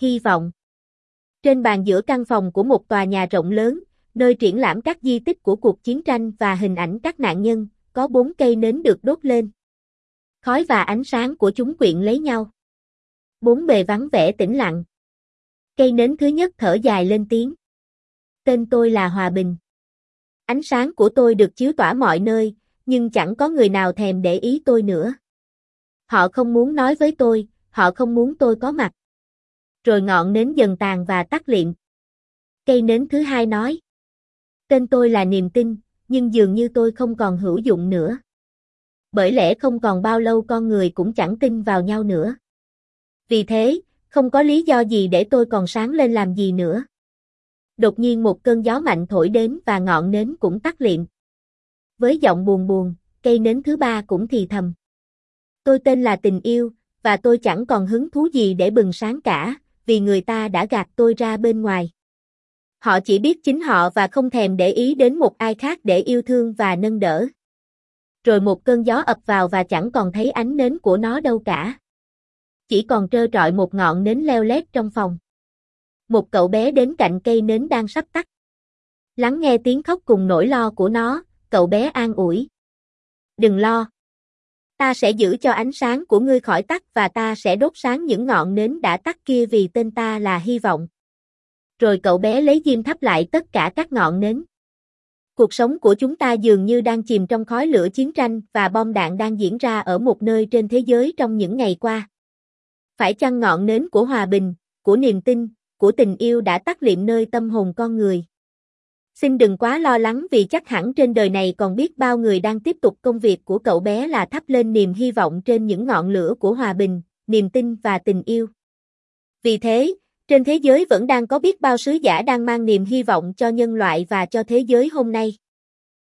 hy vọng. Trên bàn giữa căn phòng của một tòa nhà rộng lớn, nơi triển lãm các di tích của cuộc chiến tranh và hình ảnh các nạn nhân, có bốn cây nến được đốt lên. Khói và ánh sáng của chúng quyện lấy nhau. Bốn bề vắng vẻ tĩnh lặng. Cây nến thứ nhất thở dài lên tiếng. Tên tôi là Hòa Bình. Ánh sáng của tôi được chiếu tỏa mọi nơi, nhưng chẳng có người nào thèm để ý tôi nữa. Họ không muốn nói với tôi, họ không muốn tôi có mặt. Rồi ngọn nến dần tàn và tắt liệm. Cây nến thứ hai nói. Tên tôi là niềm tin, nhưng dường như tôi không còn hữu dụng nữa. Bởi lẽ không còn bao lâu con người cũng chẳng tin vào nhau nữa. Vì thế, không có lý do gì để tôi còn sáng lên làm gì nữa. Đột nhiên một cơn gió mạnh thổi đến và ngọn nến cũng tắt liệm. Với giọng buồn buồn, cây nến thứ ba cũng thì thầm. Tôi tên là tình yêu, và tôi chẳng còn hứng thú gì để bừng sáng cả, vì người ta đã gạt tôi ra bên ngoài. Họ chỉ biết chính họ và không thèm để ý đến một ai khác để yêu thương và nâng đỡ. Rồi một cơn gió ập vào và chẳng còn thấy ánh nến của nó đâu cả. Chỉ còn trơ trọi một ngọn nến leo lét trong phòng. Một cậu bé đến cạnh cây nến đang sắp tắt. Lắng nghe tiếng khóc cùng nỗi lo của nó, cậu bé an ủi. Đừng lo. Ta sẽ giữ cho ánh sáng của ngươi khỏi tắt và ta sẽ đốt sáng những ngọn nến đã tắt kia vì tên ta là hy vọng. Rồi cậu bé lấy diêm thắp lại tất cả các ngọn nến. Cuộc sống của chúng ta dường như đang chìm trong khói lửa chiến tranh và bom đạn đang diễn ra ở một nơi trên thế giới trong những ngày qua. Phải chăng ngọn nến của hòa bình, của niềm tin, của tình yêu đã tắt liệm nơi tâm hồn con người? Xin đừng quá lo lắng vì chắc hẳn trên đời này còn biết bao người đang tiếp tục công việc của cậu bé là thắp lên niềm hy vọng trên những ngọn lửa của hòa bình, niềm tin và tình yêu. Vì thế, trên thế giới vẫn đang có biết bao sứ giả đang mang niềm hy vọng cho nhân loại và cho thế giới hôm nay.